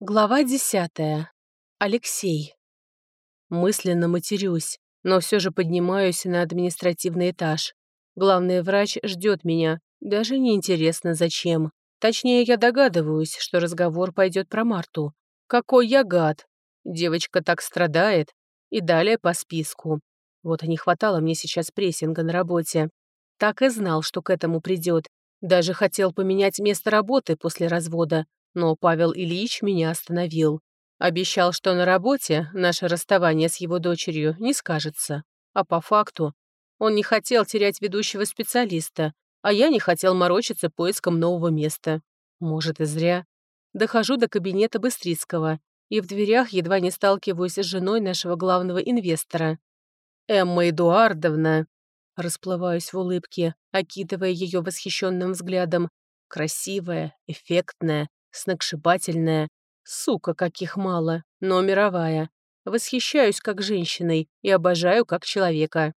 Глава десятая. Алексей. Мысленно матерюсь, но все же поднимаюсь на административный этаж. Главный врач ждет меня, даже не интересно зачем. Точнее, я догадываюсь, что разговор пойдет про Марту. Какой я гад! Девочка так страдает. И далее по списку. Вот и не хватало мне сейчас прессинга на работе. Так и знал, что к этому придет. Даже хотел поменять место работы после развода, но Павел Ильич меня остановил. Обещал, что на работе наше расставание с его дочерью не скажется. А по факту он не хотел терять ведущего специалиста, а я не хотел морочиться поиском нового места. Может, и зря. Дохожу до кабинета Быстрицкого и в дверях едва не сталкиваюсь с женой нашего главного инвестора. «Эмма Эдуардовна!» Расплываюсь в улыбке, окидывая ее восхищенным взглядом. Красивая, эффектная, сногсшибательная. Сука, каких мало, но мировая. Восхищаюсь как женщиной и обожаю как человека.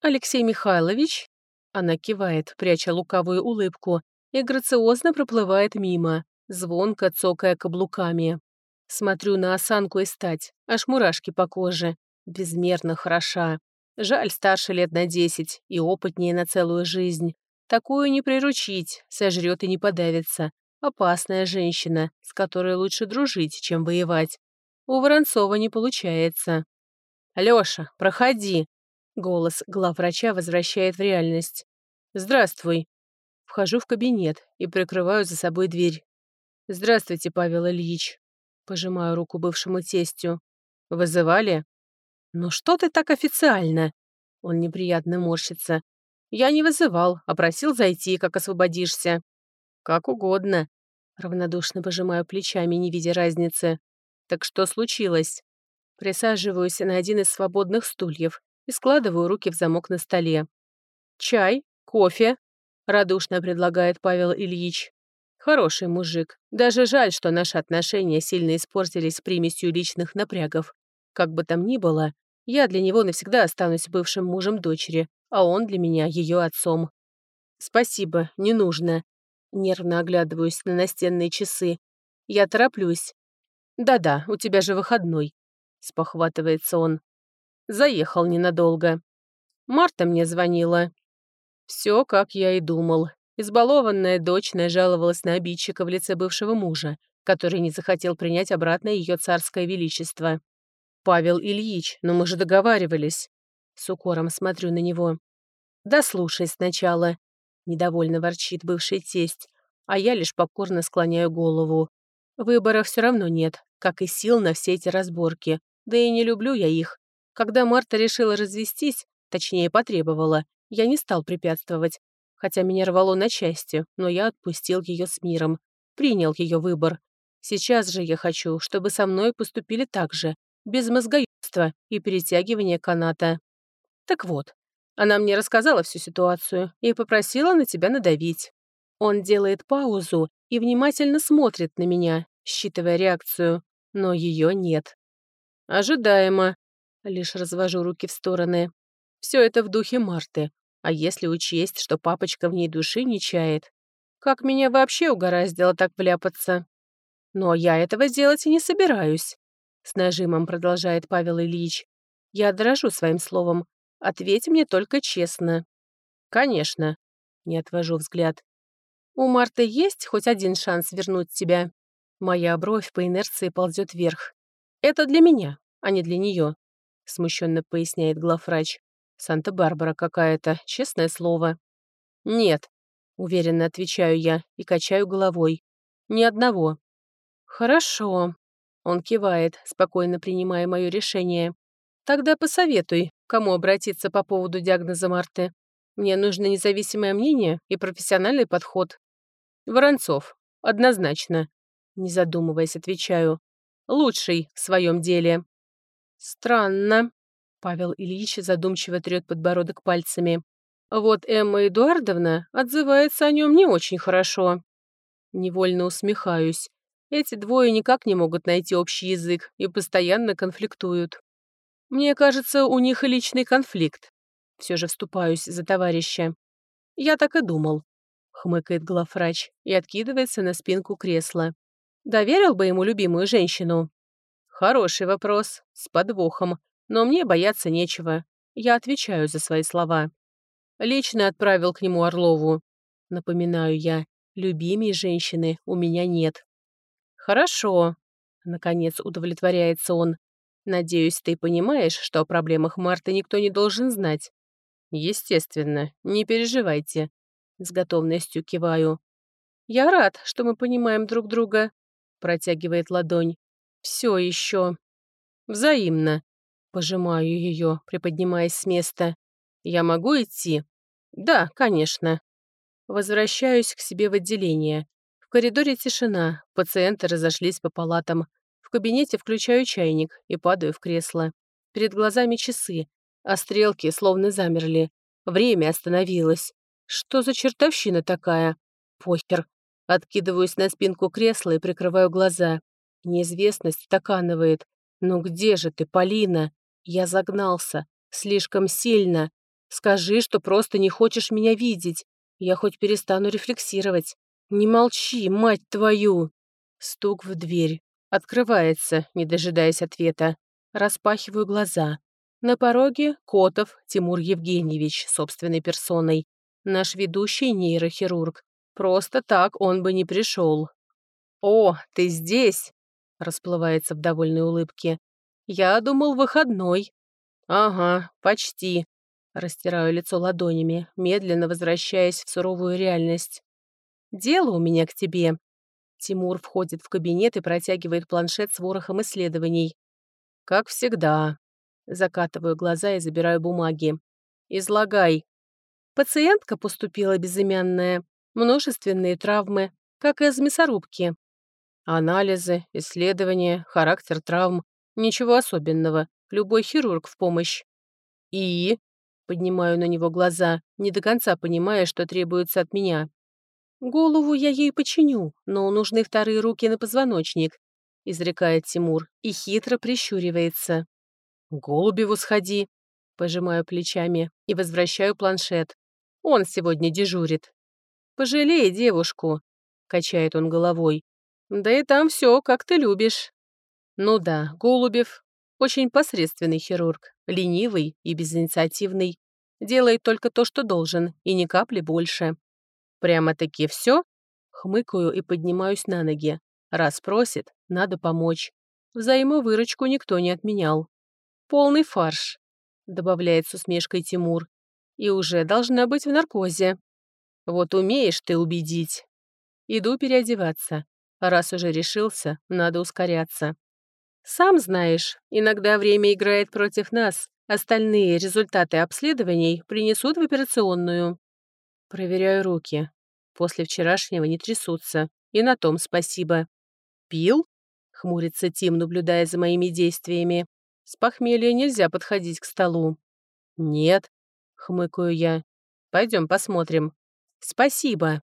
Алексей Михайлович? Она кивает, пряча лукавую улыбку, и грациозно проплывает мимо, звонко цокая каблуками. Смотрю на осанку и стать, аж мурашки по коже. Безмерно хороша. Жаль, старше лет на десять и опытнее на целую жизнь. Такую не приручить, сожрет и не подавится. Опасная женщина, с которой лучше дружить, чем воевать. У Воронцова не получается. «Лёша, проходи!» Голос главврача возвращает в реальность. «Здравствуй!» Вхожу в кабинет и прикрываю за собой дверь. «Здравствуйте, Павел Ильич!» Пожимаю руку бывшему тестю. «Вызывали?» «Ну что ты так официально?» Он неприятно морщится. «Я не вызывал, а просил зайти, как освободишься». «Как угодно». Равнодушно пожимаю плечами, не видя разницы. «Так что случилось?» Присаживаюсь на один из свободных стульев и складываю руки в замок на столе. «Чай? Кофе?» — радушно предлагает Павел Ильич. «Хороший мужик. Даже жаль, что наши отношения сильно испортились примесью личных напрягов. Как бы там ни было, я для него навсегда останусь бывшим мужем дочери, а он для меня ее отцом. Спасибо, не нужно. Нервно оглядываюсь на настенные часы. Я тороплюсь. «Да-да, у тебя же выходной», — спохватывается он. Заехал ненадолго. Марта мне звонила. Все, как я и думал. Избалованная дочь нажаловалась на обидчика в лице бывшего мужа, который не захотел принять обратно ее царское величество. «Павел Ильич, но мы же договаривались». С укором смотрю на него. «Да слушай сначала», Недовольно ворчит бывший тесть, а я лишь покорно склоняю голову. Выбора все равно нет, как и сил на все эти разборки. Да и не люблю я их. Когда Марта решила развестись, точнее потребовала, я не стал препятствовать. Хотя меня рвало на части, но я отпустил ее с миром. Принял ее выбор. Сейчас же я хочу, чтобы со мной поступили так же, без мозгоёбства и перетягивания каната. Так вот, она мне рассказала всю ситуацию и попросила на тебя надавить. Он делает паузу и внимательно смотрит на меня, считывая реакцию, но ее нет. Ожидаемо. Лишь развожу руки в стороны. Все это в духе Марты. А если учесть, что папочка в ней души не чает? Как меня вообще угораздило так вляпаться? Но я этого сделать и не собираюсь. С нажимом продолжает Павел Ильич. Я дрожу своим словом, Ответь мне только честно». «Конечно», — не отвожу взгляд. «У Марты есть хоть один шанс вернуть тебя?» Моя бровь по инерции ползет вверх. «Это для меня, а не для нее», — смущенно поясняет главврач. «Санта-Барбара какая-то, честное слово». «Нет», — уверенно отвечаю я и качаю головой. «Ни одного». «Хорошо», — он кивает, спокойно принимая мое решение. «Тогда посоветуй, кому обратиться по поводу диагноза Марты. Мне нужно независимое мнение и профессиональный подход. Воронцов. Однозначно. Не задумываясь, отвечаю. Лучший в своем деле. Странно. Павел Ильич задумчиво трет подбородок пальцами. Вот Эмма Эдуардовна отзывается о нем не очень хорошо. Невольно усмехаюсь. Эти двое никак не могут найти общий язык и постоянно конфликтуют. Мне кажется, у них личный конфликт. Все же вступаюсь за товарища. Я так и думал. Хмыкает главврач и откидывается на спинку кресла. Доверил бы ему любимую женщину? Хороший вопрос, с подвохом, но мне бояться нечего. Я отвечаю за свои слова. Лично отправил к нему Орлову. Напоминаю я, любимей женщины у меня нет. Хорошо, наконец удовлетворяется он. Надеюсь, ты понимаешь, что о проблемах Марты никто не должен знать. Естественно, не переживайте. С готовностью киваю. Я рад, что мы понимаем друг друга. Протягивает ладонь. Все еще. Взаимно. Пожимаю ее, приподнимаясь с места. Я могу идти? Да, конечно. Возвращаюсь к себе в отделение. В коридоре тишина, пациенты разошлись по палатам. В кабинете включаю чайник и падаю в кресло. Перед глазами часы, а стрелки словно замерли. Время остановилось. Что за чертовщина такая? Похер. Откидываюсь на спинку кресла и прикрываю глаза. Неизвестность стаканывает. «Ну где же ты, Полина? Я загнался. Слишком сильно. Скажи, что просто не хочешь меня видеть. Я хоть перестану рефлексировать. Не молчи, мать твою!» Стук в дверь. Открывается, не дожидаясь ответа. Распахиваю глаза. На пороге Котов Тимур Евгеньевич собственной персоной. Наш ведущий нейрохирург. Просто так он бы не пришел. «О, ты здесь!» расплывается в довольной улыбке. «Я думал, выходной». «Ага, почти». Растираю лицо ладонями, медленно возвращаясь в суровую реальность. «Дело у меня к тебе». Тимур входит в кабинет и протягивает планшет с ворохом исследований. «Как всегда». Закатываю глаза и забираю бумаги. «Излагай». Пациентка поступила безымянная. Множественные травмы, как из мясорубки. Анализы, исследования, характер травм. Ничего особенного. Любой хирург в помощь. И... Поднимаю на него глаза, не до конца понимая, что требуется от меня. «Голову я ей починю, но нужны вторые руки на позвоночник», — изрекает Тимур и хитро прищуривается. «Голубеву сходи», — пожимаю плечами и возвращаю планшет. «Он сегодня дежурит». «Пожалей девушку», — качает он головой. Да и там все, как ты любишь. Ну да, Голубев очень посредственный хирург, ленивый и безинициативный. Делает только то, что должен, и ни капли больше. Прямо-таки все? Хмыкаю и поднимаюсь на ноги. Раз просит, надо помочь. Взаимовыручку никто не отменял. Полный фарш, добавляет с усмешкой Тимур. И уже должна быть в наркозе. Вот умеешь ты убедить. Иду переодеваться. Раз уже решился, надо ускоряться. Сам знаешь, иногда время играет против нас. Остальные результаты обследований принесут в операционную. Проверяю руки. После вчерашнего не трясутся. И на том спасибо. Пил? Хмурится Тим, наблюдая за моими действиями. С похмелья нельзя подходить к столу. Нет, хмыкаю я. Пойдем посмотрим. Спасибо.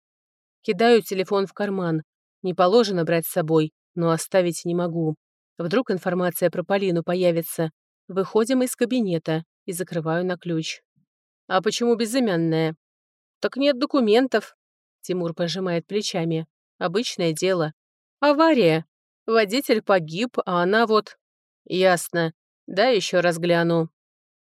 Кидаю телефон в карман. Не положено брать с собой, но оставить не могу. Вдруг информация про Полину появится. Выходим из кабинета и закрываю на ключ. «А почему безымянная?» «Так нет документов», — Тимур пожимает плечами. «Обычное дело. Авария. Водитель погиб, а она вот...» «Ясно. Да, еще раз гляну».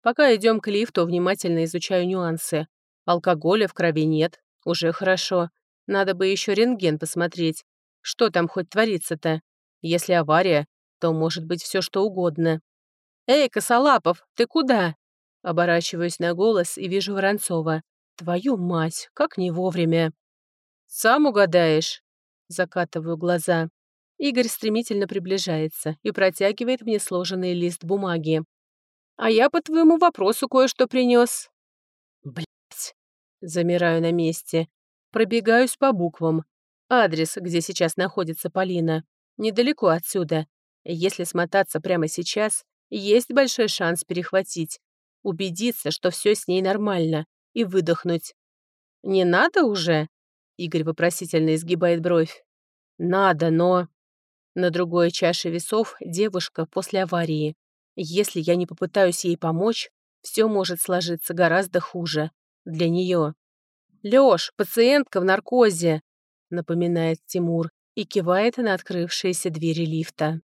Пока идем к лифту, внимательно изучаю нюансы. Алкоголя в крови нет. Уже хорошо. Надо бы еще рентген посмотреть. Что там хоть творится-то? Если авария, то может быть все что угодно. «Эй, Косолапов, ты куда?» Оборачиваюсь на голос и вижу Воронцова. «Твою мать, как не вовремя!» «Сам угадаешь?» Закатываю глаза. Игорь стремительно приближается и протягивает мне сложенный лист бумаги. «А я по твоему вопросу кое-что принес. Блять. Замираю на месте. Пробегаюсь по буквам. Адрес, где сейчас находится Полина, недалеко отсюда. Если смотаться прямо сейчас, есть большой шанс перехватить, убедиться, что все с ней нормально, и выдохнуть. «Не надо уже?» Игорь вопросительно изгибает бровь. «Надо, но...» На другой чаше весов девушка после аварии. Если я не попытаюсь ей помочь, все может сложиться гораздо хуже. Для нее. «Лёш, пациентка в наркозе!» напоминает Тимур и кивает на открывшиеся двери лифта.